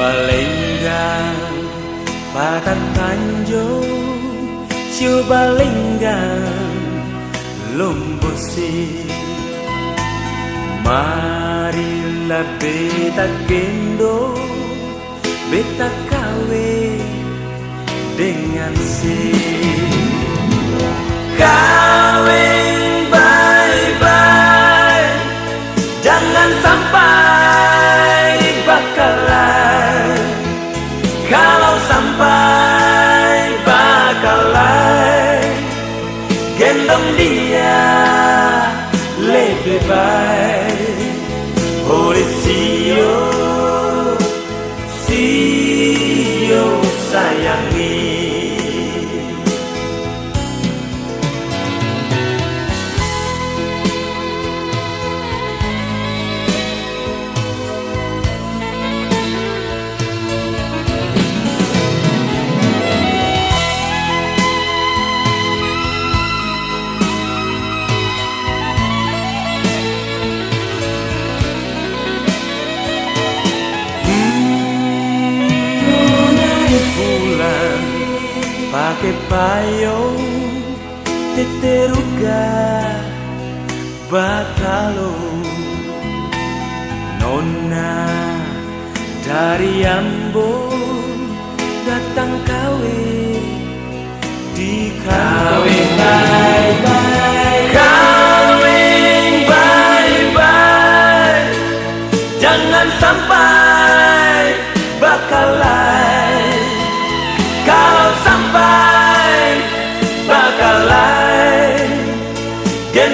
và lấy ra và tăng lumbosi, dấu. Chiều ba beta gendo Beta kawin dengan si Kau lông đi à lê pakai payung teteruga batalo. Nona dari Ambon datang kawe di kawin bye bye kawin bye bye jangan sampai bakalan kalau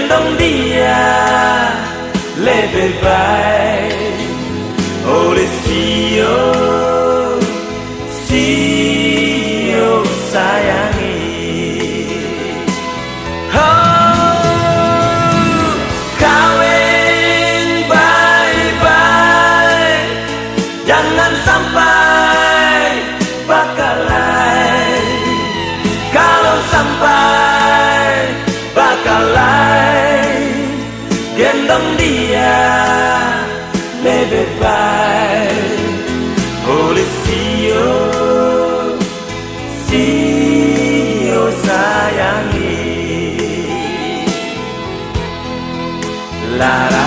viviendo un día, leve by, oh, gendong dia lebih baik oleh sio sio sayangi la la